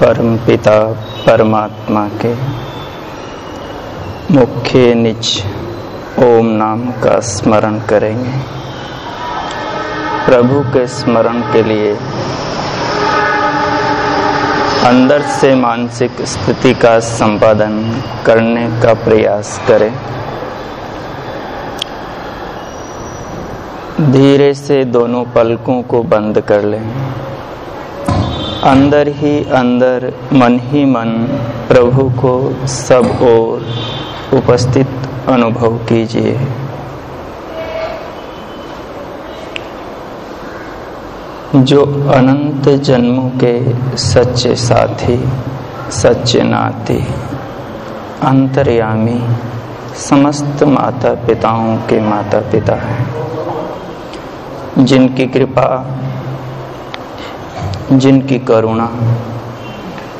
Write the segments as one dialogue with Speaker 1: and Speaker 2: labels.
Speaker 1: परम पिता परमात्मा के। मुख्य निच ओम नाम का स्मरण करेंगे। प्रभु के स्मरण के लिए अंदर से मानसिक स्थिति का संपादन करने का प्रयास करें। धीरे से दोनों पलकों को बंद कर लें। अंदर ही अंदर, मन ही मन, प्रभु को सब ओर उपस्थित अनुभव कीजिए। जो अनंत जन्मों के सच्चे साथी, सच्चे नाती, अंतर्यामी, समस्त माता पिताओं के माता पिता हैं, जिनकी कृपा जिनकी करुणा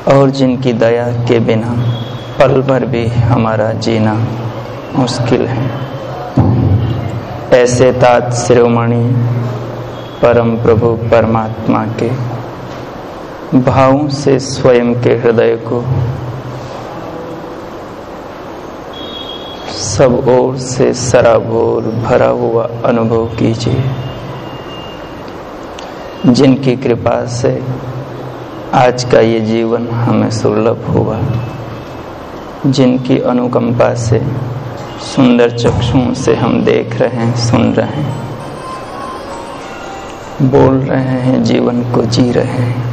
Speaker 1: और जिनकी दया के बिना पल भर भी हमारा जीना मुश्किल है। ऐसे तात शिरोमणि, परम प्रभु परमात्मा के भावों से स्वयं के हृदय को सब ओर से सराबोर भरा हुआ अनुभव कीजिए। जिनकी कृपा से आज का ये जीवन हमें सुलभ हुआ। जिनकी अनुकंपा से, सुंदर चक्षुओं से हम देख रहे हैं, सुन रहे हैं। बोल रहे हैं, जीवन को जी रहे हैं।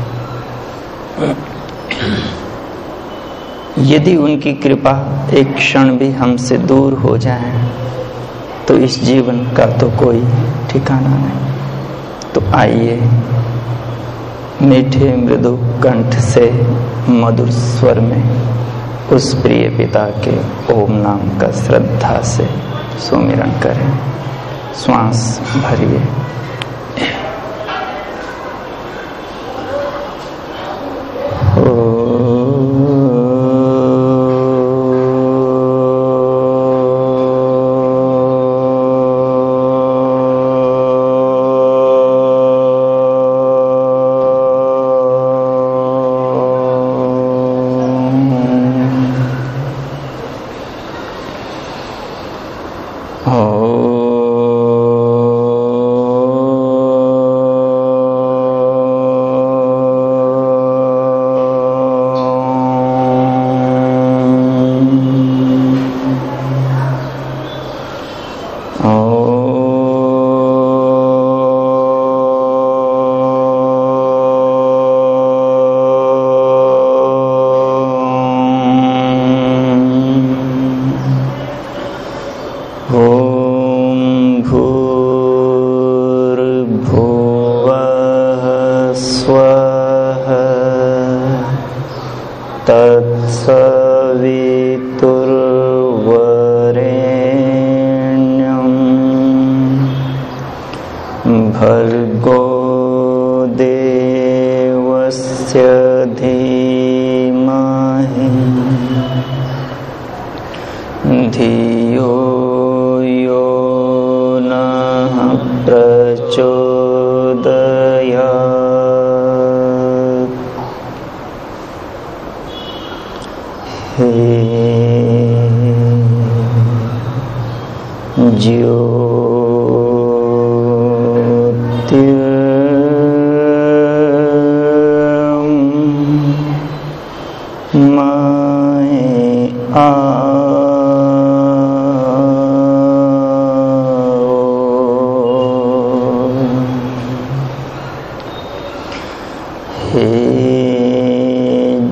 Speaker 1: यदि उनकी कृपा एक क्षण भी हमसे दूर हो जाए तो इस जीवन का तो कोई ठिकाना नहीं। तो आइए, मीठे मृदु कंठ से मधुर स्वर में उस प्रिय पिता के ओम नाम का श्रद्धा से सुमिरन करें। श्वास भरिए।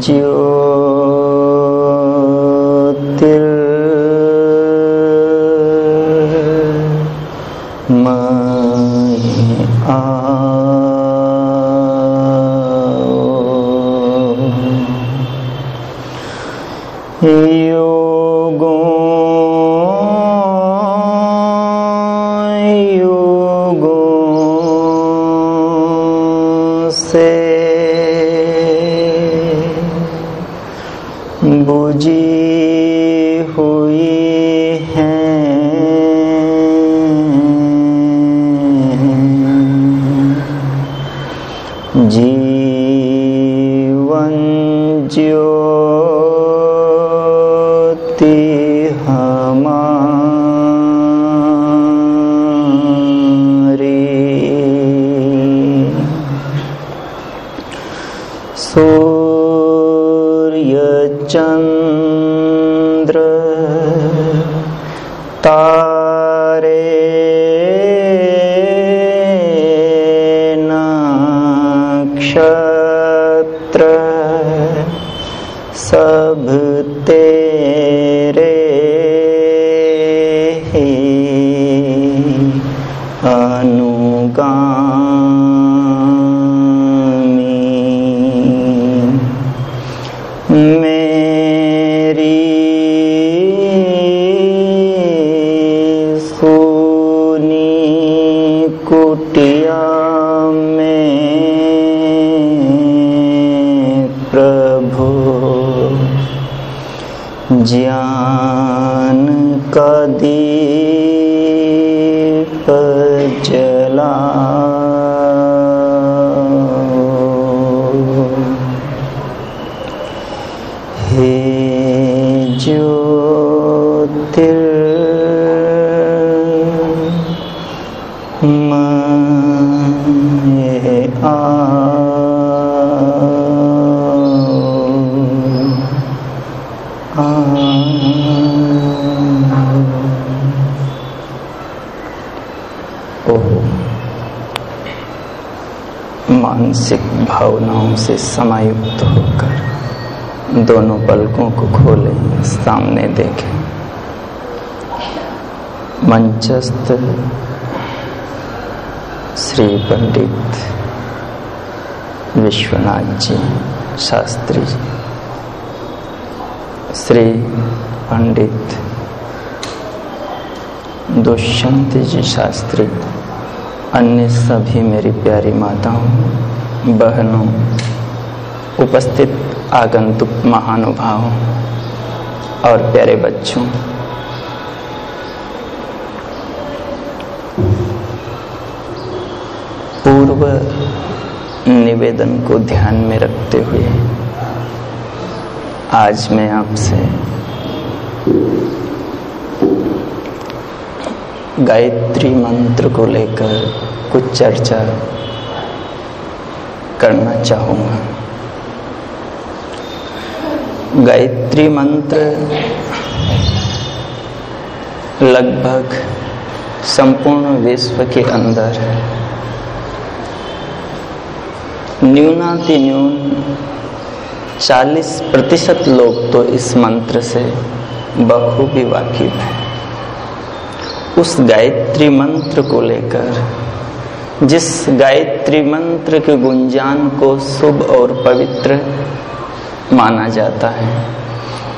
Speaker 2: जीवन
Speaker 1: अनुगामी से समायुक्त होकर दोनों पलकों को खोलें सामने देखें। मंचस्थ श्री पंडित विश्वनाथ जी, शास्त्री श्री पंडित दुष्यंत जी, शास्त्री, अन्य सभी मेरी प्यारी माताओं, बहनों उपस्थित आगंतुक महानुभावों और प्यारे बच्चों। पूर्व निवेदन को ध्यान में रखते हुए आज मैं आपसे गायत्री मंत्र को लेकर कुछ चर्चा करना चाहूँगा। गायत्री मंत्र लगभग संपूर्ण विश्व के अंदर। न्यूनाति न्यून 40 प्रतिशत लोग तो इस मंत्र से बखूबी वाकिफ हैं। उस गायत्री मंत्र को लेकर, जिस गायत्री मंत्र के गुंजान को शुभ और पवित्र माना जाता है।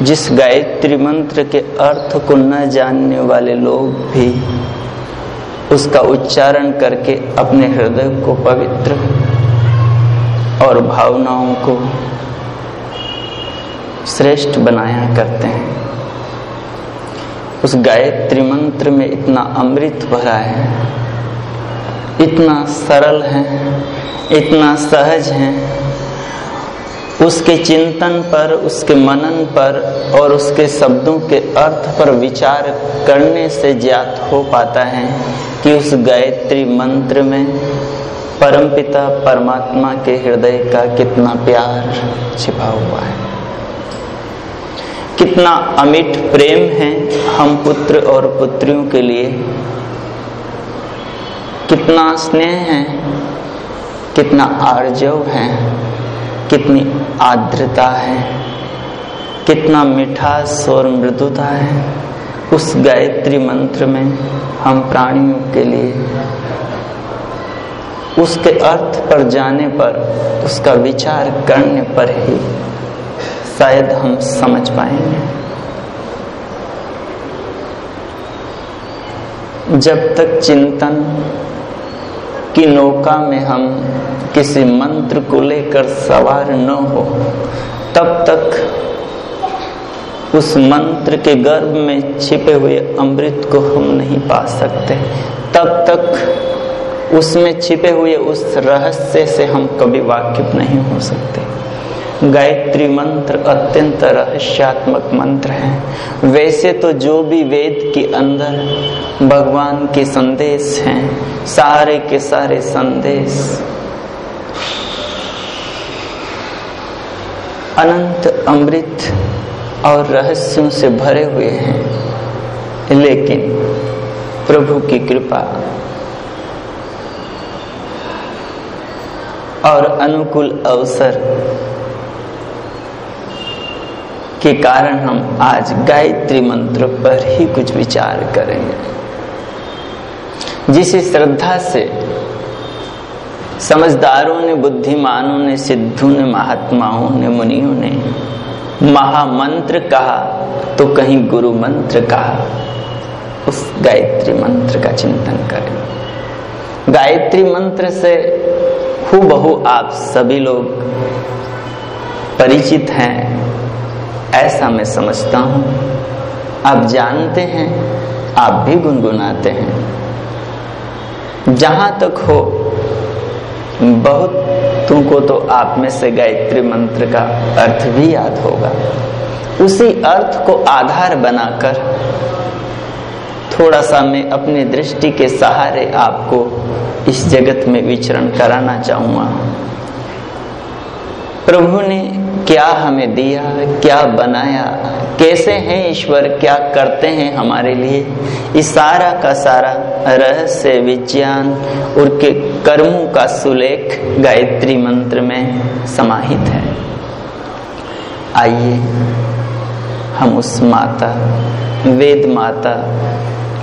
Speaker 1: जिस गायत्री मंत्र के अर्थ को न जानने वाले लोग भी उसका उच्चारण करके अपने हृदय को पवित्र और भावनाओं को श्रेष्ठ बनाया करते हैं। उस गायत्री मंत्र में इतना अमृत भरा है, इतना सरल है, इतना सहज है उसके चिंतन पर, उसके मनन पर और उसके शब्दों के अर्थ पर विचार करने से ज्ञात हो पाता है कि उस गायत्री मंत्र में परमपिता परमात्मा के हृदय का कितना प्यार छिपा हुआ है। कितना अमिट प्रेम है हम पुत्र और पुत्रियों के लिए। कितना स्नेह है, कितना आर्जव है। कितनी आर्द्रता है, कितना मिठास और मृदुता है, उस गायत्री मंत्र में हम प्राणियों के लिए, उसके अर्थ पर जाने पर, उसका विचार करने पर ही शायद हम समझ पाएँगे। जब तक चिंतन की नौका में हम किसी मंत्र को लेकर सवार न हो। तब तक उस मंत्र के गर्भ में छिपे हुए अमृत को हम नहीं पा सकते। तब तक उसमें छिपे हुए उस रहस्य से हम कभी वाकिफ नहीं हो सकते। गायत्री मंत्र अत्यंत रहस्यात्मक मंत्र है। वैसे तो जो भी वेद के अंदर भगवान के संदेश हैं, सारे के सारे संदेश। अनंत अमृत और रहस्यों से भरे हुए हैं। लेकिन प्रभु की कृपा और अनुकूल अवसर के कारण हम आज गायत्री मंत्र पर ही कुछ विचार करेंगे। जिस श्रद्धा से, समझदारों ने, बुद्धिमानों ने, सिद्धों ने, महात्माओं ने, मुनियों ने महामंत्र कहा तो कहीं गुरु मंत्र कहा, उस गायत्री मंत्र का चिंतन करें। गायत्री मंत्र से हु बहु आप सभी लोग परिचित हैं। ऐसा मैं समझता हूँ। आप जानते हैं, आप भी गुनगुनाते हैं। जहाँ तक हो, बहुत तुमको तो आप में से गायत्री मंत्र का अर्थ भी याद होगा। उसी अर्थ को आधार बनाकर थोड़ा सा मैं अपनी दृष्टि के सहारे आपको इस जगत में विचरण कराना चाहूँगा। प्रभु ने क्या हमें दिया क्या बनाया? कैसे हैं ईश्वर? क्या करते हैं हमारे लिए? इस सारा का सारा रहस्य, विज्ञान और के कर्मों का सुलेख गायत्री मंत्र में समाहित है। आइए, हम उस माता, वेद माता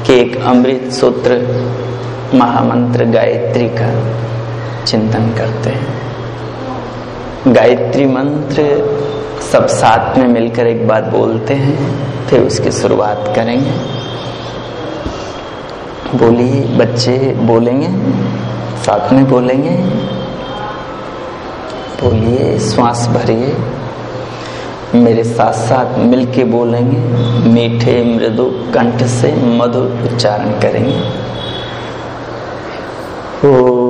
Speaker 1: के एक अमृत सूत्र महामंत्र गायत्री का चिंतन करते हैं। गायत्री मंत्र सब साथ में मिलकर एक बार बोलते हैं, फिर उसकी शुरुआत करेंगे। बोलिए, बच्चे बोलेंगे, साथ में बोलेंगे। बोलिए, श्वास भरिए। मेरे साथ साथ मिलके बोलेंगे, मीठे, मृदु, कंठ से मधुर उच्चारण करेंगे। ओ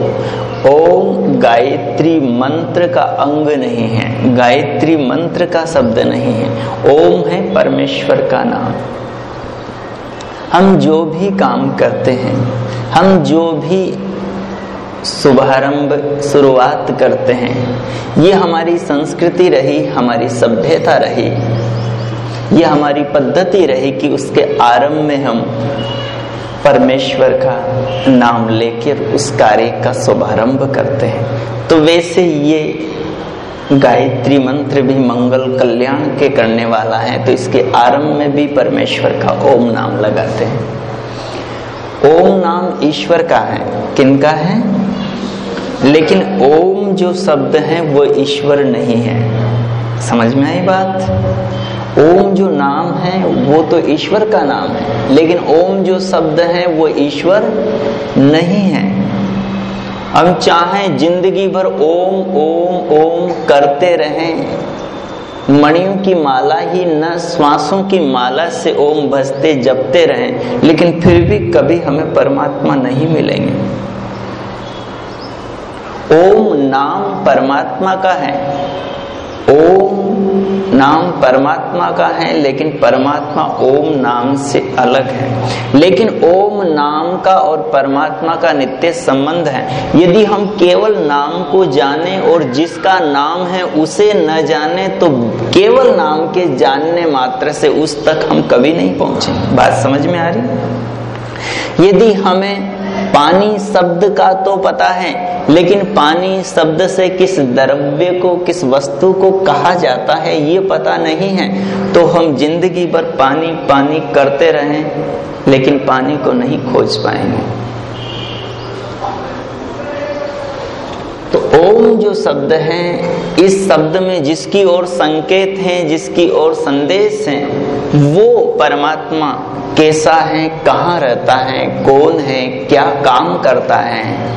Speaker 1: ओम गायत्री मंत्र का अंग नहीं है। गायत्री मंत्र का शब्द नहीं है। ओम है परमेश्वर का नाम। हम जो भी काम करते हैं, हम जो भी शुभारंभ, शुरुआत करते हैं, ये हमारी संस्कृति रही, हमारी सभ्यता रही, ये हमारी पद्धति रही कि उसके आरंभ में हम परमेश्वर का नाम लेकर उस कार्य का शुभारंभ करते हैं। तो वैसे ये गायत्री मंत्र भी मंगल कल्याण के करने वाला है तो इसके आरंभ में भी परमेश्वर का ओम नाम लगाते हैं। ओम नाम ईश्वर का है। किनका है? लेकिन ओम जो शब्द है, वो ईश्वर नहीं है। समझ में आई बात? ओम जो नाम है, वो तो ईश्वर का नाम है, लेकिन ओम जो शब्द है, वो ईश्वर नहीं है। हम चाहें ज़िंदगी भर ओम ओम ओम करते रहें। मणियों की माला ही न, श्वासों की माला से ओम भजते, जपते रहें, लेकिन फिर भी कभी हमें परमात्मा नहीं मिलेंगे। ओम नाम परमात्मा का है। ओम नाम परमात्मा का है, लेकिन परमात्मा ओम नाम से अलग है। लेकिन ओम नाम का और परमात्मा का नित्य संबंध है। यदि हम केवल नाम को जाने और जिसका नाम है उसे न जाने तो केवल नाम के जानने मात्र से उस तक हम कभी नहीं पहुँचे। बात समझ में आ रही? यदि हमें पानी शब्द का तो पता है, लेकिन पानी शब्द से किस द्रव्य को, किस वस्तु को कहा जाता है, ये पता नहीं है। तो हम ज़िंदगी भर पानी पानी करते रहे, लेकिन पानी को नहीं खोज पाएँगे। तो ओम जो शब्द है, इस शब्द में जिसकी ओर संकेत है, जिसकी ओर संदेश है वो परमात्मा कैसा है, कहाँ रहता है, कौन है, क्या काम करता है,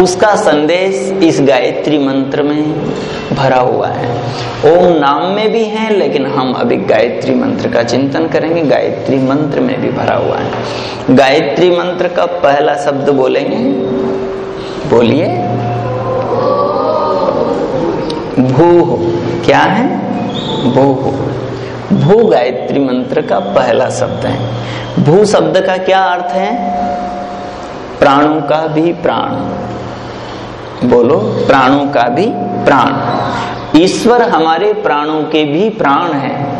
Speaker 1: उसका संदेश इस गायत्री मंत्र में भरा हुआ है। ओम नाम में भी है, लेकिन हम अभी गायत्री मंत्र का चिंतन करेंगे, गायत्री मंत्र में भी भरा हुआ है। गायत्री मंत्र का पहला शब्द बोलेंगे? बोलिए। भू क्या है? भू भू गायत्री मंत्र का पहला शब्द है। भू शब्द का क्या अर्थ है? प्राणों का भी प्राण। बोलो, प्राणों का भी प्राण। ईश्वर हमारे प्राणों के भी प्राण है।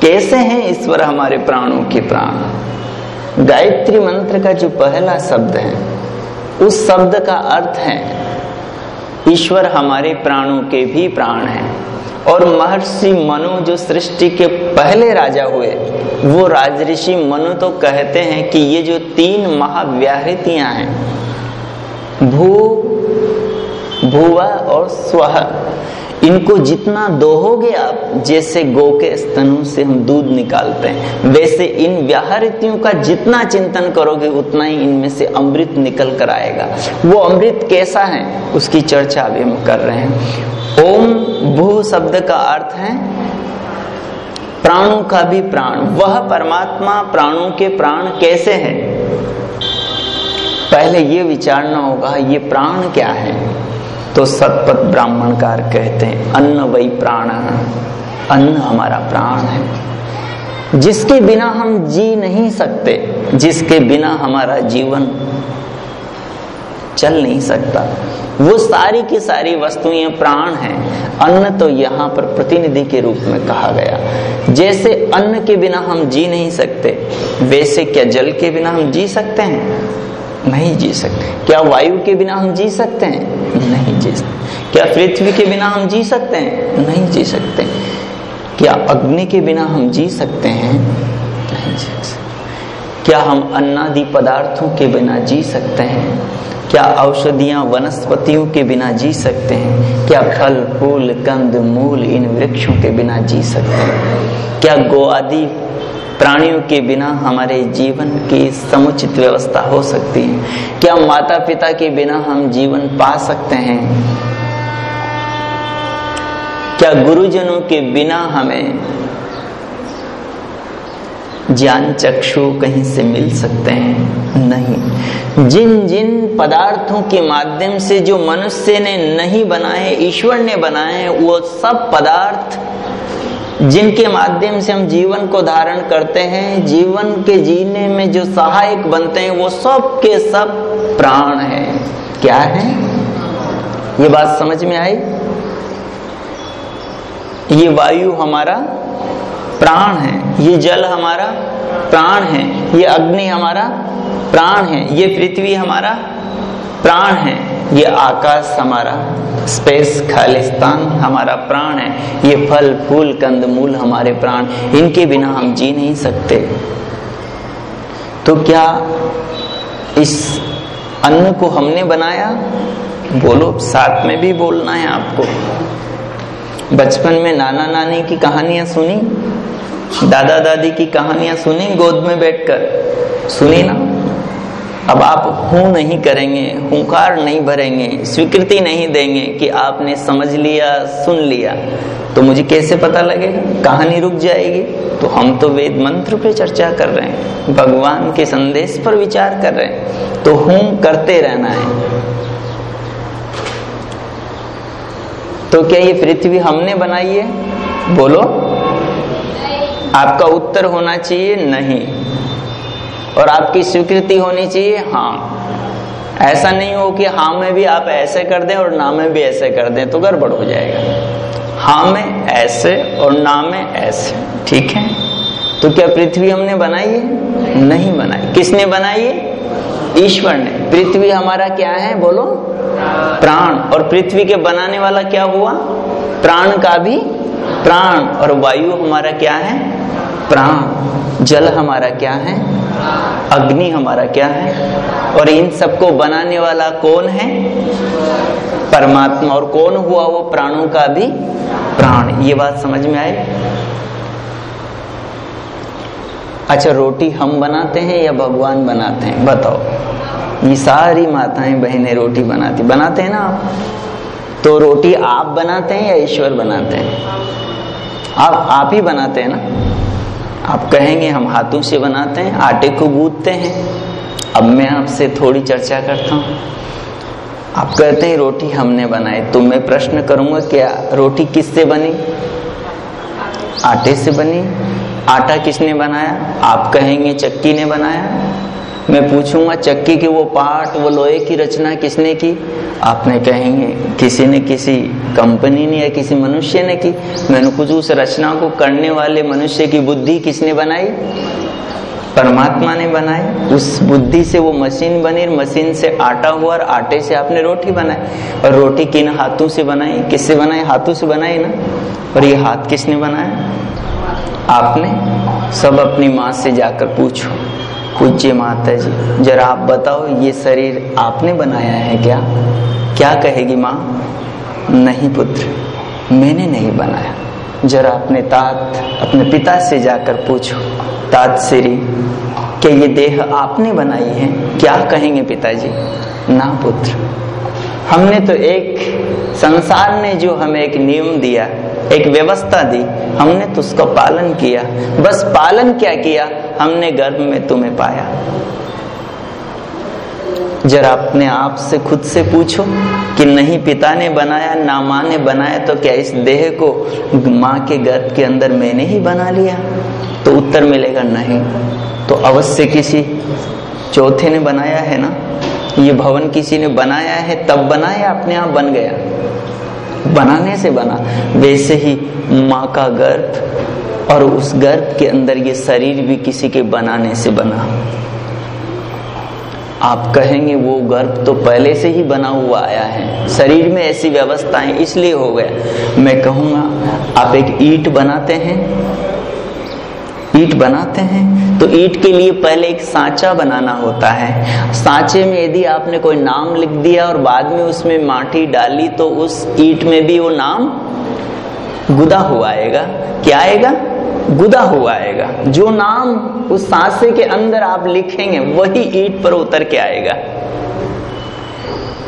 Speaker 1: कैसे हैं ईश्वर हमारे प्राणों के प्राण? गायत्री मंत्र का जो पहला शब्द है, उस शब्द का अर्थ है ईश्वर हमारे प्राणों के भी प्राण हैं। और महर्षि मनु जो सृष्टि के पहले राजा हुए, वो राजऋषि मनु तो कहते हैं कि ये जो तीन महाव्याहृतियाँ हैं, भू, भूवा और स्व इनको जितना दोहोगे आप, जैसे गो के स्तनों से हम दूध निकालते हैं, वैसे इन व्याहृतियों का जितना चिंतन करोगे, उतना ही इनमें से अमृत निकल कर आएगा। वो अमृत कैसा है, उसकी चर्चा अभी हम कर रहे हैं। ओम भू शब्द का अर्थ है, प्राणों का भी प्राण। वह परमात्मा प्राणों के प्राण कैसे है? पहले ये विचारना होगा, ये प्राण क्या है? तो सतपथ ब्राह्मणकार कहते हैं, अन्न वही प्राण अन्न हमारा प्राण है। जिसके बिना हम जी नहीं सकते, जिसके बिना हमारा जीवन चल नहीं सकता, वो सारी की सारी वस्तुएँ प्राण हैं। अन्न तो यहाँ पर प्रतिनिधि के रूप में कहा गया। जैसे अन्न के बिना हम जी नहीं सकते, वैसे क्या जल के बिना हम जी सकते हैं? नहीं जी सकते। क्या वायु के बिना हम जी सकते हैं? नहीं जी सकते। क्या पृथ्वी के बिना हम जी सकते हैं? नहीं जी सकते। क्या अग्नि के बिना हम जी सकते हैं? नहीं जी सकते। क्या हम अन्नादि पदार्थों के बिना जी सकते हैं? क्या औषधियाँ वनस्पतियों के बिना जी सकते हैं? क्या फल, फूल कंद मूल इन वृक्षों के बिना जी सकते हैं? क्या गो आदि प्राणियों के बिना हमारे जीवन की समुचित व्यवस्था हो सकती है। क्या माता पिता के बिना हम जीवन पा सकते हैं? क्या गुरुजनों के बिना हमें ज्ञान चक्षु कहीं से मिल सकते हैं? नहीं। जिन जिन पदार्थों के माध्यम से जो मनुष्य ने नहीं बनाए, ईश्वर ने बनाए वो सब पदार्थ जिनके माध्यम से हम जीवन को धारण करते हैं, जीवन के जीने में जो सहायक बनते हैं, वो सब के सब प्राण है। क्या है? ये बात समझ में आई? ये वायु हमारा प्राण है, ये जल हमारा प्राण है, ये अग्नि हमारा प्राण है, ये पृथ्वी हमारा प्राण है। ये आकाश हमारा स्पेस खालिस्तान हमारा प्राण है। ये फल, फूल, कंद, मूल हमारे प्राण। इनके बिना हम जी नहीं सकते। तो क्या इस अन्न को हमने बनाया? बोलो, साथ में भी बोलना है आपको। बचपन में नाना नानी की कहानियाँ सुनी, दादा दादी की कहानियाँ सुनी, गोद में बैठकर। सुनी ना? अब आप हूँ नहीं करेंगे, हुंकार नहीं भरेंगे, स्वीकृति नहीं देंगे कि आपने समझ लिया, सुन लिया तो मुझे कैसे पता लगेगा? कहानी रुक जाएगी। तो हम तो वेद मंत्र पे चर्चा कर रहे हैं, भगवान के संदेश पर विचार कर रहे हैं तो हूँ करते रहना है। तो क्या ये पृथ्वी हमने बनाई है? बोलो। आपका उत्तर होना चाहिए, नहीं। और आपकी स्वीकृति होनी चाहिए हाँ। ऐसा नहीं हो कि हाँ में भी आप ऐसे कर दें और ना में भी ऐसे कर दें तो गड़बड़ हो जाएगा। हाँ में ऐसे और ना में ऐसे, ठीक है? तो क्या पृथ्वी हमने बनाई है? नहीं बनाई। किसने बनाई है? ईश्वर ने। पृथ्वी हमारा क्या है? बोलो। प्राण। और पृथ्वी के बनाने वाला क्या हुआ? प्राण का भी प्राण। और वायु हमारा क्या है? प्राण। जल हमारा क्या है? अग्नि हमारा क्या है? और इन सबको बनाने वाला कौन है? परमात्मा। और कौन हुआ वो प्राणों का भी प्राण? ये बात समझ में आए? अच्छा रोटी हम बनाते हैं या भगवान बनाते हैं? बताओ। ये सारी माताएँ बहनें रोटी बनाती। बनाते हैं ना आप? तो रोटी आप बनाते हैं या ईश्वर बनाते हैं? आप आप ही बनाते हैं ना? आप कहेंगे, हम हाथों से बनाते हैं, आटे को गूंदते हैं। अब मैं आपसे थोड़ी चर्चा करता हूँ। आप कहते हैं, रोटी हमने बनाई। तो मैं प्रश्न करूँगा, क्या रोटी किससे बनी? आटे से बनी। आटा किसने बनाया? आप कहेंगे, चक्की ने बनाया। मैं पूछूँगा चक्की के वो पार्ट, वो लोहे की रचना किसने की? आपने कहेंगे, किसी ने किसी कंपनी ने या किसी मनुष्य ने की? मैंने कुछ उस रचना को करने वाले मनुष्य की बुद्धि किसने बनाई? परमात्मा ने बनाई। उस बुद्धि से वो मशीन बनी, मशीन से आटा हुआ और आटे से आपने रोटी बनाई। और रोटी किन हाथों से बनाई? किससे बनाई? हाथों से बनाई ना? और ये हाथ किसने बनाया? आपने। सब अपनी माँ से जाकर पूछो। पूज्य माता जी, जरा आप बताओ, ये शरीर आपने बनाया है क्या? क्या कहेगी माँ? नहीं पुत्र, मैंने नहीं बनाया। जरा अपने तात, अपने पिता से जाकर पूछो। तात श्री कि ये देह आपने बनाई है? क्या कहेंगे पिताजी? ना पुत्र। हमने तो एक संसार ने जो हमें एक नियम दिया, एक व्यवस्था दी, हमने तो उसका पालन किया। बस पालन क्या किया? हमने गर्भ में तुम्हें पाया। जरा अपने आप से खुद से पूछो कि नहीं पिता ने बनाया, ना माँ ने बनाया तो क्या इस देह को माँ के गर्भ के अंदर मैंने ही बना लिया? तो उत्तर मिलेगा नहीं। तो अवश्य किसी चौथे ने बनाया है ना? ये भवन किसी ने बनाया है, तब बनाया, अपने आप बन गया। बनाने से बना। वैसे ही माँ का गर्भ और उस गर्भ के अंदर ये शरीर भी किसी के बनाने से बना। आप कहेंगे, वो गर्भ तो पहले से ही बना हुआ आया है। शरीर में ऐसी व्यवस्थाएँ इसलिए हो गया। मैं कहूँगा, आप एक ईट बनाते हैं। ईट बनाते हैं तो ईट के लिए पहले एक सांचा बनाना होता है। सांचे में यदि आपने कोई नाम लिख दिया और बाद में उसमें माटी डाली तो उस ईट में भी वो नाम गुदा हुआ आएगा। क्या आएगा? गुदा हुआ आएगा। जो नाम उस सांसे के अंदर आप लिखेंगे, वही ईट पर उतर के आएगा।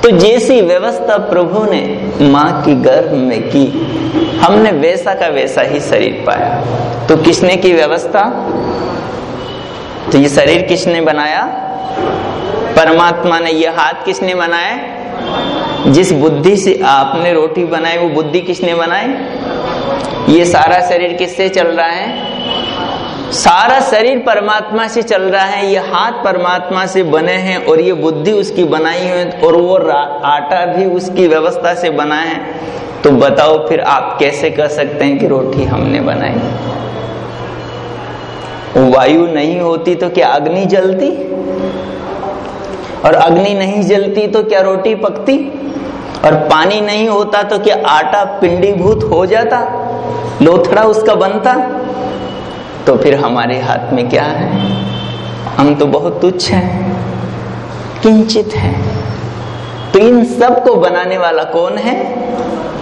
Speaker 1: तो जैसी व्यवस्था प्रभु ने माँ की गर्भ में की, हमने वैसा का वैसा ही शरीर पाया। तो किसने की व्यवस्था? तो ये शरीर किसने बनाया? परमात्मा ने। यह हाथ किसने बनाया जिस बुद्धि से आपने रोटी बनाई, वो बुद्धि किसने बनाई? ये सारा शरीर किससे चल रहा है? सारा शरीर परमात्मा से चल रहा है, ये हाथ परमात्मा से बने हैं और ये बुद्धि उसकी बनाई हुई और वो आटा भी उसकी व्यवस्था से बना है। तो बताओ फिर आप कैसे कह सकते हैं कि रोटी हमने बनाई? वायु नहीं होती तो क्या अग्नि जलती? और अग्नि नहीं जलती तो क्या रोटी पकती? और पानी नहीं होता तो क्या आटा पिंडीभूत हो जाता? लोथड़ा उसका बनता तो फिर हमारे हाथ में क्या है? हम तो बहुत तुच्छ हैं, किंचित हैं। तो इन सबको बनाने वाला कौन है?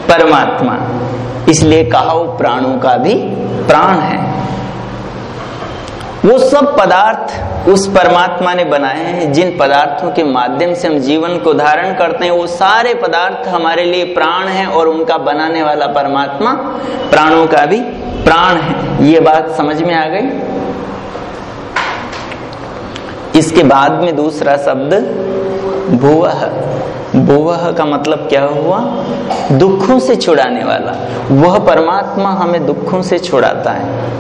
Speaker 1: परमात्मा। इसलिए कहा प्राणों का भी प्राण है। वो सब पदार्थ उस परमात्मा ने बनाए हैं, जिन पदार्थों के माध्यम से हम जीवन को धारण करते हैं, वो सारे पदार्थ हमारे लिए प्राण हैं और उनका बनाने वाला परमात्मा प्राणों का भी प्राण है। ये बात समझ में आ गई? इसके बाद में दूसरा शब्द भुवह भुवह का मतलब क्या हुआ? दुखों से छुड़ाने वाला। वह परमात्मा हमें दुखों से छुड़ाता है।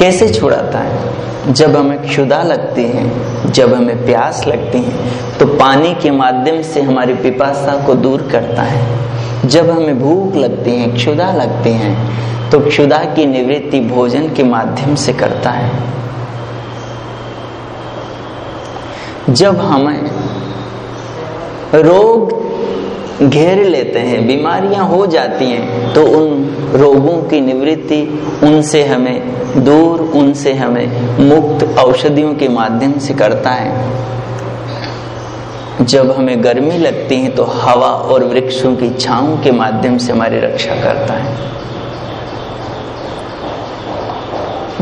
Speaker 1: कैसे छुड़ाता है? जब हमें क्षुदा लगती है, जब हमें प्यास लगती है तो पानी के माध्यम से हमारी पिपासा को दूर करता है। जब हमें भूख लगती है क्षुदा लगती है तो क्षुदा की निवृत्ति भोजन के माध्यम से करता है। जब हमें रोग घेर लेते हैं, बीमारियाँ हो जाती हैं तो उन रोगों की निवृत्ति उनसे हमें दूर, उनसे हमें मुक्त औषधियों के माध्यम से करता है। जब हमें गर्मी लगती है तो हवा और वृक्षों की छाओं के माध्यम से हमारी रक्षा करता है।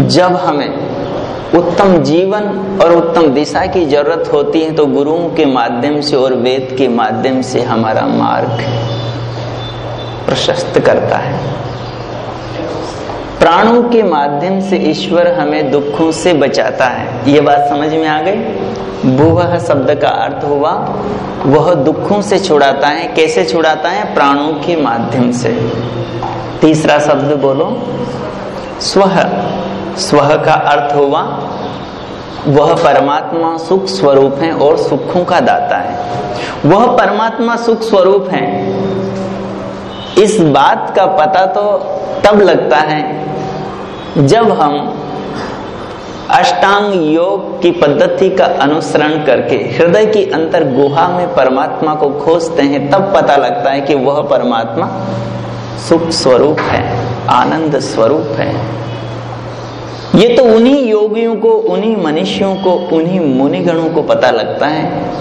Speaker 1: जब हमें उत्तम जीवन और उत्तम दिशा की ज़रूरत होती है तो गुरुओं के माध्यम से और वेद के माध्यम से हमारा मार्ग प्रशस्त करता है। प्राणों के माध्यम से ईश्वर हमें दुखों से बचाता है। ये बात समझ में आ गई? भूवह शब्द का अर्थ हुआ, वह दुखों से छुड़ाता है। कैसे छुड़ाता है? प्राणों के माध्यम से। तीसरा शब्द बोलो स्व स्व का अर्थ हुआ, वह परमात्मा सुख स्वरूप है और सुखों का दाता है। वह परमात्मा सुख स्वरूप है। इस बात का पता तो तब लगता है, जब हम अष्टांग योग की पद्धति का अनुसरण करके हृदय की अंतर गुहा में परमात्मा को खोजते हैं, तब पता लगता है कि वह परमात्मा सुख स्वरूप है, आनंद स्वरूप है। ये तो उन्हीं योगियों को, उन्हीं मनुष्यों को, उन्हीं मुनिगणों को पता लगता है,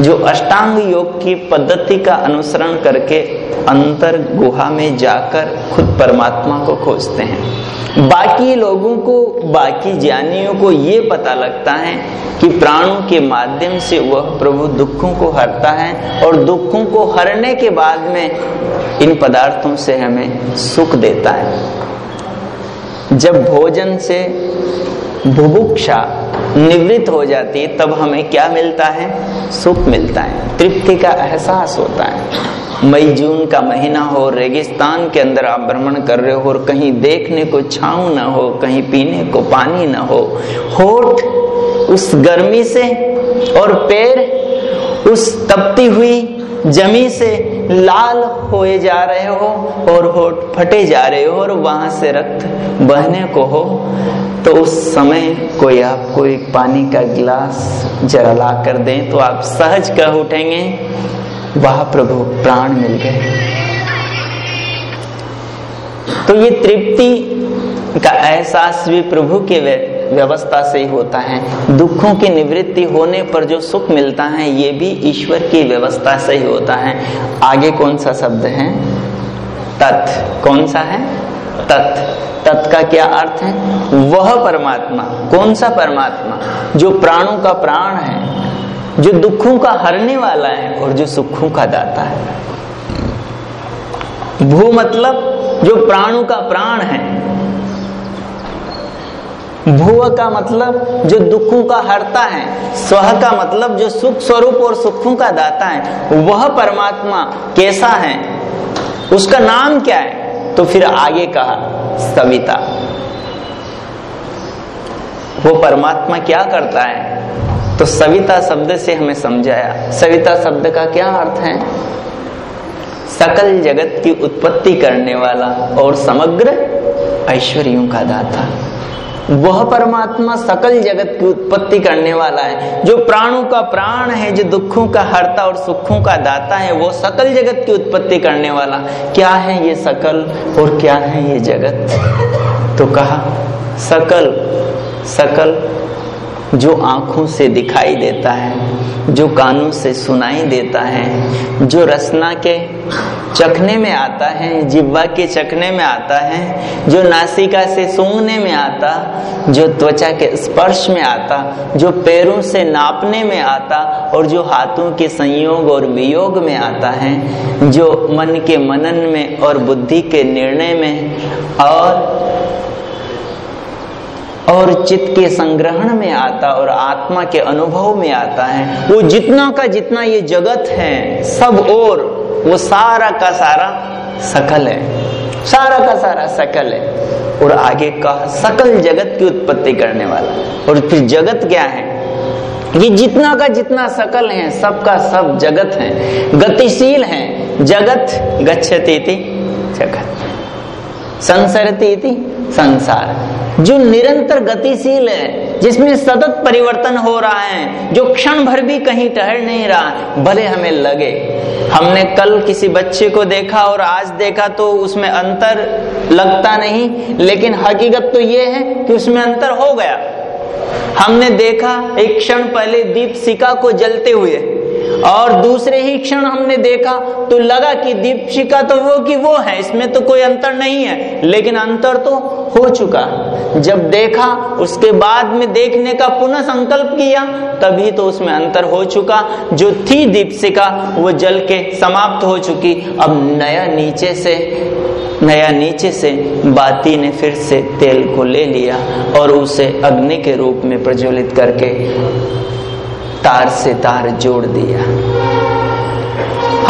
Speaker 1: जो अष्टांग योग की पद्धति का अनुसरण करके अंतर गुहा में जाकर खुद परमात्मा को खोजते हैं। बाकी लोगों को, बाकी ज्ञानियों को ये पता लगता है कि प्राणों के माध्यम से वह प्रभु दुखों को हरता है और दुखों को हरने के बाद में इन पदार्थों से हमें सुख देता है। जब भोजन से बुभुक्षा निवृत्त हो जाती है, तब हमें क्या मिलता है? सुख मिलता है। तृप्ति का एहसास होता है। मई, जून का महीना हो, रेगिस्तान के अंदर आप भ्रमण कर रहे हो और कहीं देखने को छाव ना हो, कहीं पीने को पानी ना हो, होठ उस गर्मी से और पैर उस तपती हुई जमी से लाल होए जा रहे हो और होठ फटे जा रहे हो और वहाँ से रक्त बहने को हो तो उस समय कोई आपको एक पानी का गिलास जरा ला कर दें तो आप सहज कह उठेंगे, वाह प्रभु, प्राण मिल गए। तो ये तृप्ति का एहसास भी प्रभु के व्यवस्था से ही होता है। दुखों की निवृत्ति होने पर जो सुख मिलता है, ये भी ईश्वर की व्यवस्था से ही होता है। आगे कौन सा शब्द है? तत्। कौन सा है? तत्। तत् का क्या अर्थ है? वह परमात्मा। कौन सा परमात्मा? जो प्राणों का प्राण है, जो दुखों का हरने वाला है और जो सुखों का दाता है। भू मतलब जो प्राणों का प्राण है भूव का मतलब जो दुखों का हरता है, स्व का मतलब जो सुख स्वरूप और सुखों का दाता है, वह परमात्मा कैसा है, उसका नाम क्या है? तो फिर आगे कहा, सविता। वो परमात्मा क्या करता है? तो सविता शब्द से हमें समझाया। सविता शब्द का क्या अर्थ है? सकल जगत की उत्पत्ति करने वाला और समग्र ऐश्वर्यों का दाता। वह परमात्मा सकल जगत की उत्पत्ति करने वाला है। जो प्राणों का प्राण है, जो दुखों का हरता और सुखों का दाता है, वो सकल जगत की उत्पत्ति करने वाला। क्या है ये सकल और क्या है ये जगत? तो कहा, सकल सकल जो आँखों से दिखाई देता है, जो कानों से सुनाई देता है, जो रसना के चखने में आता है जिब्वा के चखने में आता है, जो नासिका से सूंघने में आता, जो त्वचा के स्पर्श में आता, जो पैरों से नापने में आता, और जो हाथों के संयोग और वियोग में आता है, जो मन के मनन में और बुद्धि के निर्णय में, और और चित्त के संग्रहण में आता और आत्मा के अनुभव में आता है। वो जितना का जितना ये जगत है, सब और वो सारा का सारा सकल है। सारा का सारा सकल है। और आगे कहा सकल जगत की उत्पत्ति करने वाला। और फिर जगत क्या है? ये जितना का जितना सकल है सबका सब जगत है। गतिशील है। जगत गच्छती जगत। संसरती संसार। जो निरंतर गतिशील है, जिसमें सतत परिवर्तन हो रहा है, जो क्षण भर भी कहीं ठहर नहीं रहा, भले हमें लगे। हमने कल किसी बच्चे को देखा और आज देखा तो उसमें अंतर लगता नहीं, लेकिन हकीकत तो ये है कि उसमें अंतर हो गया। हमने देखा, एक क्षण पहले दीप सिका को जलते हुए। और दूसरे ही क्षण हमने देखा तो लगा कि दीपशिका तो वो की वो है, इसमें तो कोई अंतर नहीं है। लेकिन अंतर तो हो चुका जब देखा, उसके बाद में देखने का पुनः संकल्प किया, तभी तो उसमें अंतर हो चुका। जो थी दीपशिका, वो जल के समाप्त हो चुकी। अब नया नीचे से, नया नीचे से बाती ने फिर से तेल को ले लिया और उसे अग्नि के रूप में प्रज्वलित करके तार से तार जोड़ दिया।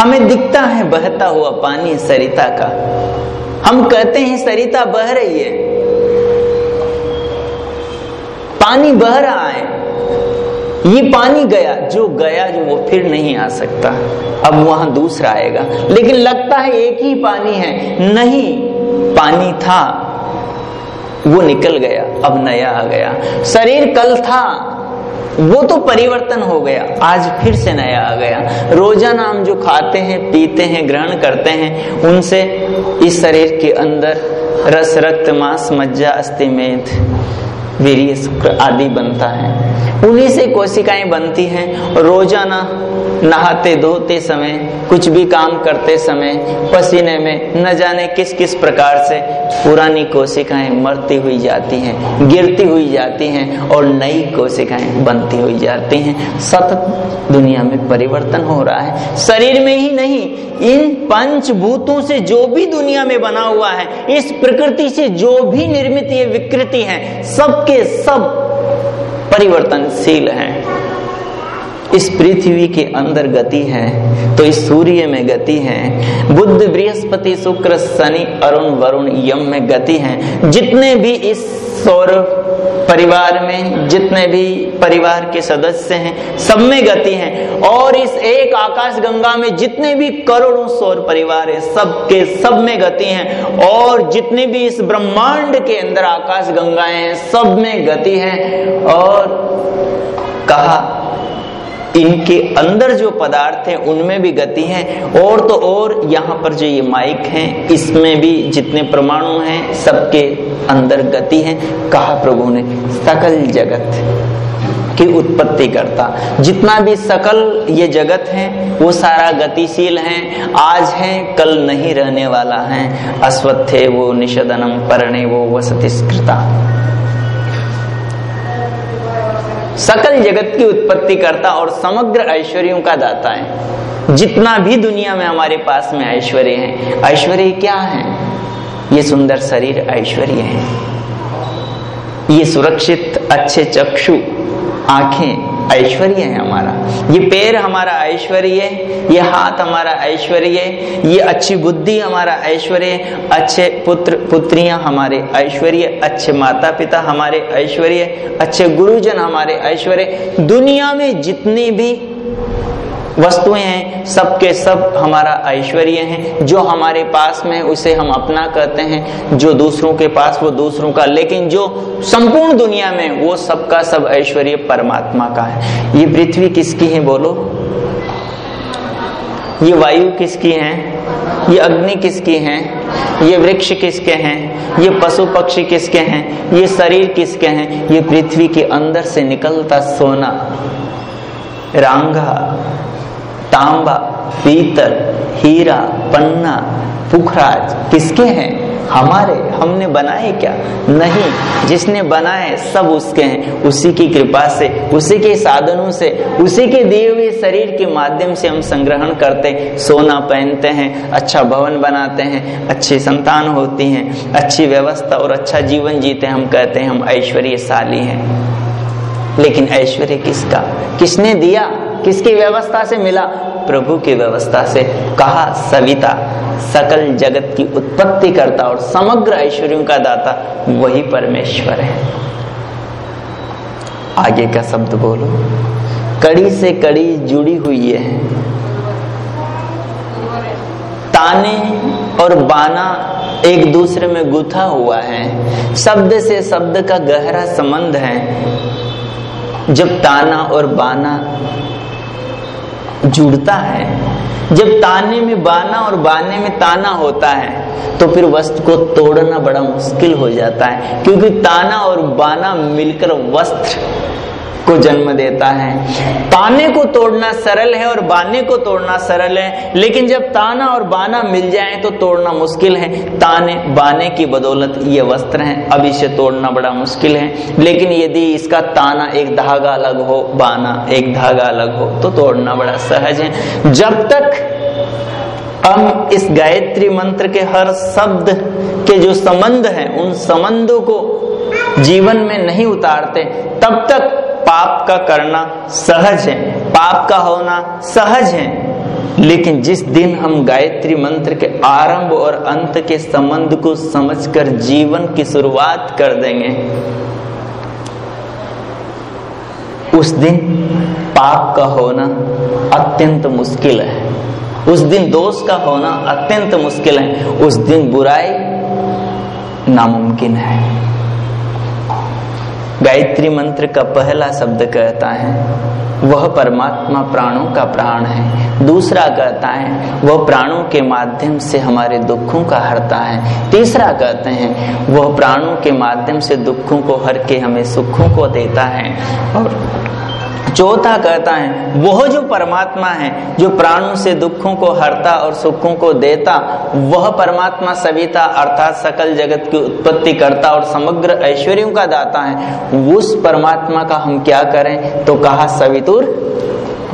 Speaker 1: हमें दिखता है बहता हुआ पानी सरिता का। हम कहते हैं, सरिता बह रही है। पानी बह रहा है। ये पानी गया, जो गया, जो वो फिर नहीं आ सकता। अब वहाँ दूसरा आएगा। लेकिन लगता है एक ही पानी है। नहीं, पानी था। वो निकल गया, अब नया आ गया। शरीर कल था। वो तो परिवर्तन हो गया, आज फिर से नया आ गया। रोज़ाना हम जो खाते हैं, पीते हैं, ग्रहण करते हैं, उनसे इस शरीर के अंदर रस, रक्त, मांस, मज्जा, अस्थि, मेद वीर शुक्र आदि बनता है। उन्हीं से कोशिकाएँ बनती हैं। रोज़ाना नहाते धोते समय, कुछ भी काम करते समय, पसीने में न जाने किस किस प्रकार से पुरानी कोशिकाएँ मरती हुई जाती हैं, गिरती हुई जाती हैं और नई कोशिकाएँ बनती हुई जाती हैं। सतत दुनिया में परिवर्तन हो रहा है। शरीर में ही नहीं, इन पंचभूतों से जो भी दुनिया में बना हुआ है, इस प्रकृति से जो भी निर्मित ये विकृति है, सबके सब परिवर्तनशील हैं। इस पृथ्वी के अंदर गति है तो इस सूर्य में गति है। बुद्ध, बृहस्पति, शुक्र, शनि, अरुण, वरुण, यम में गति है। जितने भी इस सौर परिवार में जितने भी परिवार के सदस्य हैं, सब में गति है। और इस एक आकाश गंगा में जितने भी करोड़ों सौर परिवार है, सबके, सब में गति है। और जितने भी इस ब्रह्मांड के अंदर आकाश गंगाएँ हैं, सब में गति है। और कहा इनके अंदर जो पदार्थ हैं, उनमें भी गति है। और तो और यहाँ पर जो ये माइक है, इसमें भी जितने परमाणु हैं, सबके अंदर गति है। कहा प्रभु ने? सकल जगत की उत्पत्ति करता। जितना भी सकल ये जगत है, वो सारा गतिशील है। आज है, कल नहीं रहने वाला है। अश्वत्थे वो निषदनम परणे वो वसतिस्कृता। सकल जगत की उत्पत्ति करता और समग्र ऐश्वर्यों का दाता है। जितना भी दुनिया में हमारे पास में ऐश्वर्य है, ऐश्वर्य क्या है? ये सुंदर शरीर ऐश्वर्य है। ये सुरक्षित, अच्छे चक्षु, आँखें ऐश्वर्य है हमारा। ये पैर हमारा ऐश्वर्य है, ये हाथ हमारा ऐश्वर्य है, ये अच्छी बुद्धि हमारा ऐश्वर्य अच्छे पुत्र, पुत्रियाँ हमारे ऐश्वर्य, अच्छे माता पिता हमारे ऐश्वर्य, अच्छे गुरुजन हमारे ऐश्वर्य। दुनिया में जितने भी वस्तुएँ हैं, सबके सब हमारा ऐश्वर्य है। जो हमारे पास में, उसे हम अपना कहते हैं। जो दूसरों के पास, वो दूसरों का। लेकिन जो संपूर्ण दुनिया में, वो सबका सब ऐश्वर्य परमात्मा का है। ये पृथ्वी किसकी है, बोलो? ये वायु किसकी है? ये अग्नि किसकी है? ये वृक्ष किसके हैं? ये पशु पक्षी किसके हैं? ये शरीर किसके हैं? ये पृथ्वी के अंदर से निकलता सोना, रांगा। तांबा, पीतल, हीरा, पन्ना, पुखराज, किसके हैं? हमारे, हमने बनाए क्या? नहीं, जिसने बनाए सब उसके हैं। उसी की कृपा से, उसी के साधनों से, उसी के दिए हुए शरीर के माध्यम से हम संग्रहण करते सोना पहनते हैं अच्छा भवन बनाते हैं, अच्छी संतान होती हैं, अच्छी व्यवस्था और अच्छा जीवन जीते हम कहते हैं, हम ऐश्वर्यशाली हैं। लेकिन ऐश्वर्य किसका? किसने दिया? किसकी व्यवस्था से मिला? प्रभु की व्यवस्था से कहा, सविता, सकल जगत की उत्पत्ति करता और समग्र ऐश्वर्यों का दाता वही परमेश्वर है। आगे का शब्द बोलो, कड़ी से कड़ी जुड़ी हुई है। ताने और बाना एक दूसरे में गुथा हुआ है। शब्द से शब्द का गहरा संबंध है। जब ताना और बाना जुड़ता है। जब ताने में बाना और बाने में ताना होता है तो फिर वस्त्र को तोड़ना बड़ा मुश्किल हो जाता है, क्योंकि ताना और बाना मिलकर वस्त्र को जन्म देता है। ताने को तोड़ना सरल है और बाने को तोड़ना सरल है, लेकिन जब ताना और बाना मिल जाए तो तोड़ना मुश्किल है। ताने, बाने की बदौलत ये वस्त्र हैं, अब इसे तोड़ना बड़ा मुश्किल है। लेकिन यदि इसका ताना एक धागा अलग हो, बाना एक धागा अलग हो तो तोड़ना बड़ा सहज है। जब तक हम इस गायत्री मंत्र के हर शब्द के जो संबंध हैं, उन संबंधों को जीवन में नहीं उतारते, तब तक पाप का करना सहज है, पाप का होना सहज है। लेकिन जिस दिन हम गायत्री मंत्र के आरंभ और अंत के संबंध को समझकर जीवन की शुरुआत कर देंगे, उस दिन पाप का होना अत्यंत मुश्किल है। उस दिन दोष का होना अत्यंत मुश्किल है। उस दिन बुराई नामुमकिन है। गायत्री मंत्र का पहला शब्द कहता है, वह परमात्मा प्राणों का प्राण है। दूसरा कहता है, वह प्राणों के माध्यम से हमारे दुखों का हरता है। तीसरा कहते हैं, वह प्राणों के माध्यम से दुखों को हर के हमें सुखों को देता है। और चौथा कहता है, वह जो परमात्मा है, जो प्राणों से दुखों को हरता और सुखों को देता, वह परमात्मा सविता अर्थात सकल जगत की उत्पत्ति करता और समग्र ऐश्वर्यों का दाता है। उस परमात्मा का हम क्या करें? तो कहा सवितुर,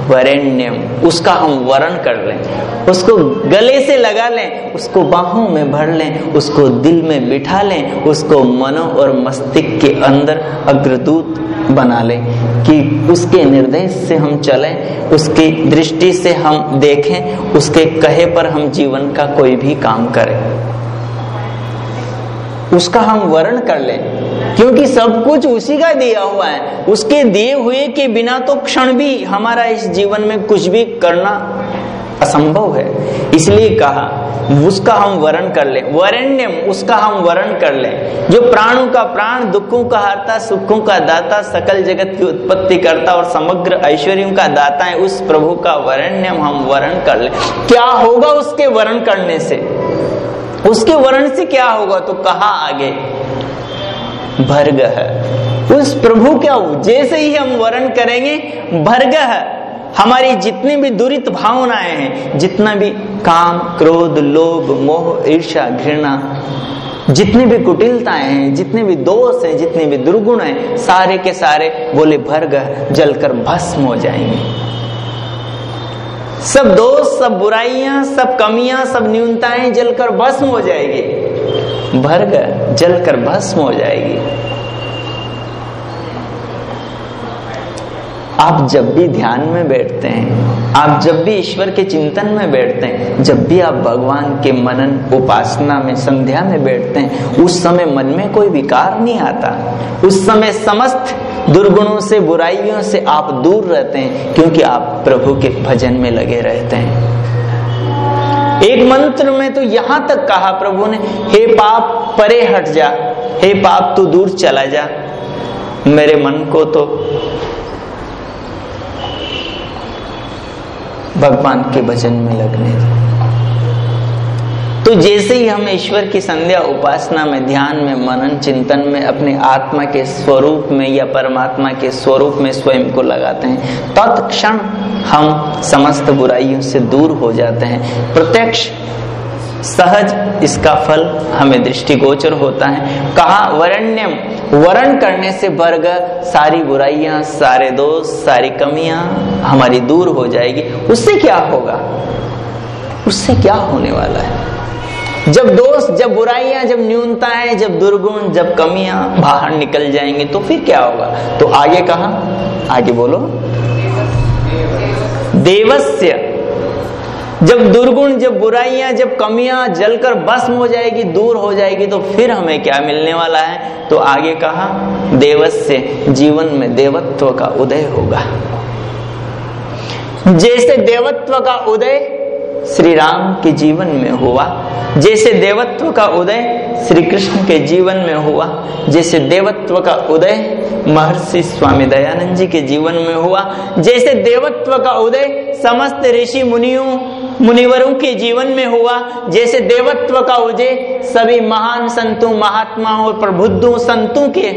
Speaker 1: वरेण्यम, उसका हम वरण कर लें। उसको गले से लगा लें, उसको बाहों में भर लें, उसको दिल में बिठा लें, उसको मनो और मस्तिष्क के अंदर अग्रदूत बना लें, कि उसके निर्देश से हम चलें, उसकी दृष्टि से हम देखें, उसके कहे पर हम जीवन का कोई भी काम करें। उसका हम वर्ण कर लें, क्योंकि सब कुछ उसी का दिया हुआ है। उसके दिए हुए के बिना तो क्षण भी हमारा इस जीवन में कुछ भी करना असंभव है। इसलिए कहा उसका हम वर्ण कर ले। वरण्यम, उसका हम वर्ण कर ले। जो प्राणों का प्राण, दुखों का हरता सुखों का दाता, सकल जगत की उत्पत्ति करता और समग्र ऐश्वर्यों का दाता है, उस प्रभु का वरण्यम हम वर्ण कर ले। क्या होगा उसके वर्ण करने से? उसके वर्ण से क्या होगा? तो कहा आगे, भर्ग है। उस प्रभु क्या जैसे ही हम वर्ण करेंगे, भर्ग हमारी जितनी भी दुरित भावनाएँ हैं, जितना भी काम, क्रोध, लोभ, मोह ईर्षा घृणा, जितनी भी कुटिलताएँ हैं, जितने भी दोष हैं, जितने भी दुर्गुण हैं, सारे के सारे बोले, भर गए जलकर भस्म हो जाएँगे। सब दोष, सब बुराइयाँ, सब कमियाँ, सब न्यूनताएँ जलकर भस्म हो जाएगी। भर गए जलकर भस्म हो जाएगी। आप जब भी ध्यान में बैठते हैं, आप जब भी ईश्वर के चिंतन में बैठते हैं, जब भी आप भगवान के मनन उपासना में, संध्या में बैठते हैं, उस समय मन में कोई विकार नहीं आता। उस समय समस्त दुर्गुणों से, बुराइयों से आप दूर रहते हैं, क्योंकि आप प्रभु के भजन में लगे रहते हैं। एक मंत्र में तो यहाँ तक कहा प्रभु ने, हे पाप, परे हट जा। हे पाप, तू दूर चला जा। मेरे मन को तो भगवान के भजन में लगने दो तो जैसे ही हम ईश्वर की संध्या उपासना में, ध्यान में, मनन, चिंतन में, अपने आत्मा के स्वरूप में या परमात्मा के स्वरूप में स्वयं को लगाते हैं, तत्क्षण हम समस्त बुराइयों से दूर हो जाते हैं। प्रत्यक्ष, सहज इसका फल हमें दृष्टिगोचर होता है। कहा, वरण्यम वरण करने से वर्ग, सारी बुराइयाँ, सारे दोष, सारी कमियाँ हमारी दूर हो जाएगी। उससे क्या होगा? उससे क्या होने वाला है? जब दोष, जब बुराइयाँ, जब न्यूनताएँ, जब दुर्गुण, जब कमियाँ बाहर निकल जाएँगे तो फिर क्या होगा? तो आगे कहा, आगे बोलो। देवस्य। जब दुर्गुण, जब बुराइयाँ, जब कमियाँ जलकर भस्म हो जाएगी, दूर हो जाएगी तो फिर हमें क्या मिलने वाला है? तो आगे कहा, देवस्य जीवन में देवत्व का उदय होगा। जैसे देवत्व का उदय श्री राम के जीवन में हुआ, जैसे देवत्व का उदय श्री कृष्ण के जीवन में हुआ, जैसे देवत्व का उदय महर्षि स्वामी दयानंद जी के जीवन में हुआ, जैसे देवत्व का उदय समस्त ऋषि मुनियों मुनिवरों के जीवन में हुआ, जैसे देवत्व का उदय सभी महान संतों, महात्माओं और प्रबुद्धों संतों के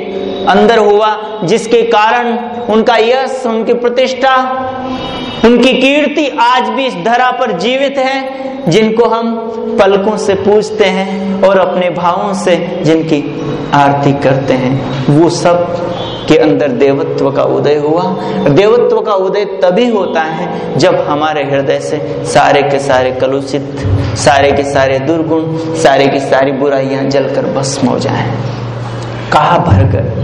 Speaker 1: अंदर हुआ, जिसके कारण उनका यश उनकी प्रतिष्ठा, उनकी कीर्ति आज भी इस धरा पर जीवित है, जिनको हम पलकों से पूजते हैं और अपने भावों से जिनकी आरती करते हैं। वो सब के अंदर देवत्व का उदय हुआ। देवत्व का उदय तभी होता है जब हमारे हृदय से सारे के सारे कलुषित, सारे के सारे दुर्गुण, सारे की सारी बुराइयाँ जलकर भस्म हो जाए। कहा भरकर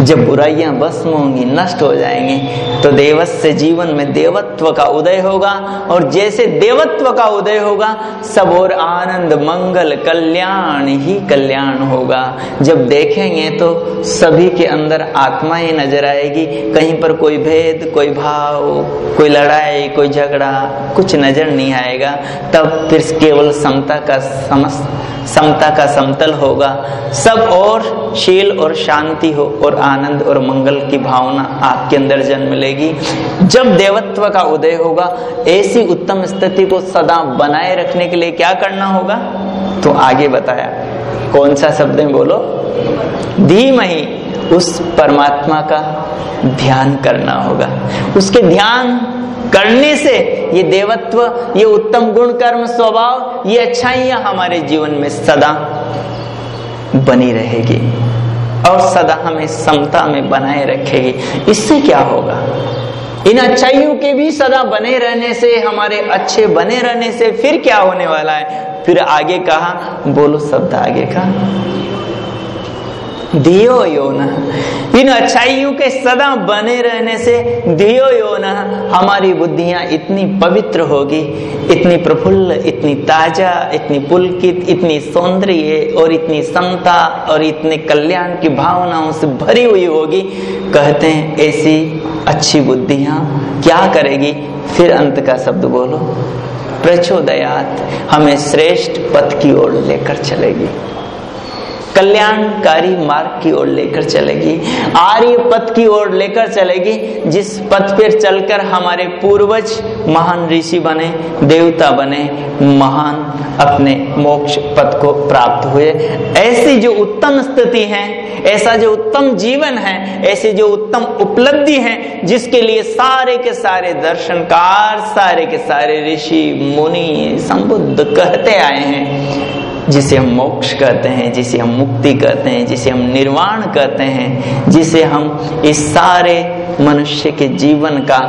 Speaker 1: जब बुराइयाँ भस्म होंगी, नष्ट हो जाएँगी तो देवस्य जीवन में देवत्व का उदय होगा और जैसे देवत्व का उदय होगा, सब और आनंद, मंगल, कल्याण ही कल्याण होगा। जब देखेंगे तो सभी के अंदर आत्मा ही नज़र आएगी। कहीं पर कोई भेद, कोई भाव, कोई लड़ाई, कोई झगड़ा, कुछ नज़र नहीं आएगा। तब फिर केवल समता का समस्त समता का समतल होगा। सब और शील और शांति हो और आनंद और मंगल की भावना आपके अंदर जन्म लेगी। जब देवत्व का उदय होगा, ऐसी उत्तम स्थिति को सदा बनाए रखने के लिए क्या करना होगा? तो आगे बताया। कौन सा शब्द में बोलो? धीमही उस परमात्मा का ध्यान करना होगा। उसके ध्यान करने से ये देवत्व, ये उत्तम गुण कर्म स्वभाव, ये अच्छाइयाँ हमारे जीवन में सदा बनी रहेगी। और सदा हमें समता में बनाए रखेगी। इससे क्या होगा? इन अच्छाइयों के भी सदा बने रहने से, हमारे अच्छे बने रहने से फिर क्या होने वाला है? फिर आगे कहा, बोलो शब्द आगे का दियो योन इन अच्छाइयों के सदा बने रहने से दियो योन हमारी बुद्धियाँ इतनी पवित्र होगी, इतनी प्रफुल्ल, इतनी ताज़ा, इतनी पुलकित, इतनी सौंदर्य और इतनी समता और इतने कल्याण की भावनाओं से भरी हुई होगी। कहते हैं, ऐसी अच्छी बुद्धियाँ क्या करेगी? फिर अंत का शब्द बोलो। प्रचोदयात, हमें श्रेष्ठ पथ की ओर लेकर चलेगी। कल्याणकारी मार्ग की ओर लेकर चलेगी आर्य पथ की ओर लेकर चलेगी, जिस पथ पर चलकर हमारे पूर्वज महान ऋषि बने, देवता बने, महान अपने मोक्ष पथ को प्राप्त हुए। ऐसी जो उत्तम स्थिति है, ऐसा जो उत्तम जीवन है, ऐसी जो उत्तम उपलब्धि है, जिसके लिए सारे के सारे दर्शनकार, सारे के सारे ऋषि, मुनि, संबुद्ध कहते आए हैं जिसे हम मोक्ष कहते हैं, जिसे हम मुक्ति कहते हैं, जिसे हम निर्वाण कहते हैं, जिसे हम इस सारे मनुष्य के जीवन का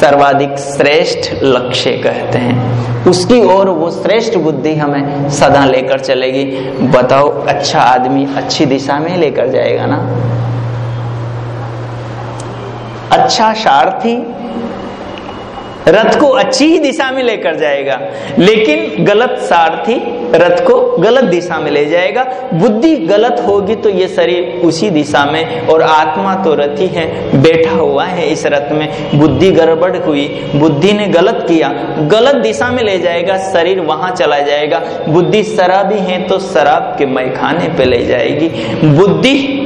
Speaker 1: सर्वाधिक श्रेष्ठ लक्ष्य कहते हैं। उसकी ओर वो श्रेष्ठ बुद्धि हमें सदा लेकर चलेगी। बताओ अच्छा आदमी अच्छी दिशा में लेकर जाएगा ना? अच्छा सारथी रथ को अच्छी ही दिशा में लेकर जाएगा। लेकिन गलत सारथी रथ को गलत दिशा में ले जाएगा। बुद्धि गलत होगी तो ये शरीर उसी दिशा में और आत्मा तो रथी है, बैठा हुआ है इस रथ में। बुद्धि गड़बड़ हुई, बुद्धि ने गलत किया, गलत दिशा में ले जाएगा, शरीर वहाँ चला जाएगा। बुद्धि शराबी है तो शराब के मैखाने पे ले जाएगी। बुद्धि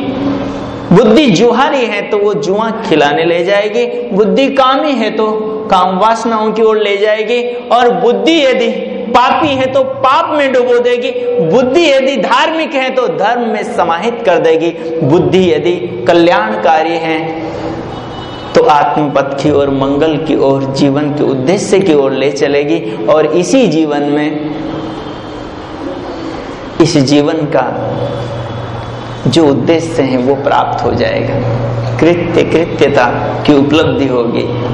Speaker 1: बुद्धि जुहारी है तो वो जुआ खिलाने ले जाएगी, बुद्धि कामी है तो काम वासनाओं की ओर ले जाएगी, और बुद्धि यदि पापी है तो पाप में डुबो देगी, बुद्धि यदि धार्मिक है तो धर्म में समाहित कर देगी, बुद्धि यदि कल्याणकारी है तो आत्मपथ की ओर, मंगल की ओर, जीवन के उद्देश्य की ओर ले चलेगी, और इसी जीवन में, इस जीवन का जो उद्देश्य है वो प्राप्त हो जाएगा। कृत्य, कृत्यता की उपलब्धि होगी।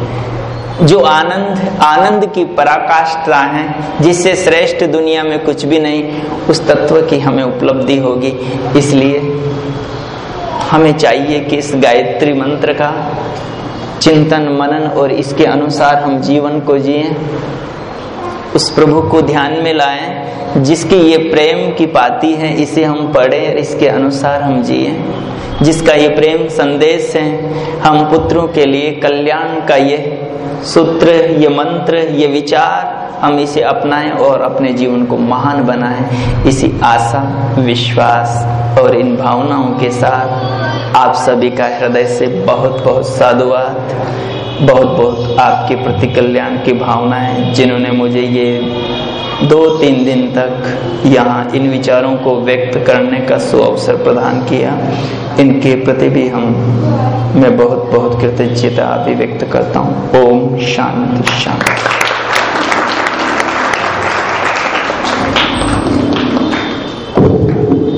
Speaker 1: जो आनंद आनंद की पराकाष्ठा है, जिससे श्रेष्ठ दुनिया में कुछ भी नहीं, उस तत्व की हमें उपलब्धि होगी। इसलिए हमें चाहिए कि इस गायत्री मंत्र का चिंतन, मनन और इसके अनुसार हम जीवन को जिए। उस प्रभु को ध्यान में लाएँ, जिसकी ये प्रेम की पाती है, इसे हम पढ़े इसके अनुसार हम जिए। जिसका ये प्रेम संदेश है, हम पुत्रों के लिए कल्याण का ये सूत्र, ये मंत्र, ये विचार, हम इसे अपनाएँ और अपने जीवन को महान बनाएँ। इसी आशा, विश्वास और इन भावनाओं के साथ आप सभी का हृदय से बहुत बहुत साधुवाद। बहुत बहुत आपके प्रति कल्याण की भावनाएँ, जिन्होंने मुझे ये दो तीन दिन तक यहाँ इन विचारों को व्यक्त करने का सु अवसर प्रदान किया। इनके प्रति भी हम, मैं बहुत बहुत कृतज्ञता अभिव्यक्त करता हूँ। ओम शांति शांति।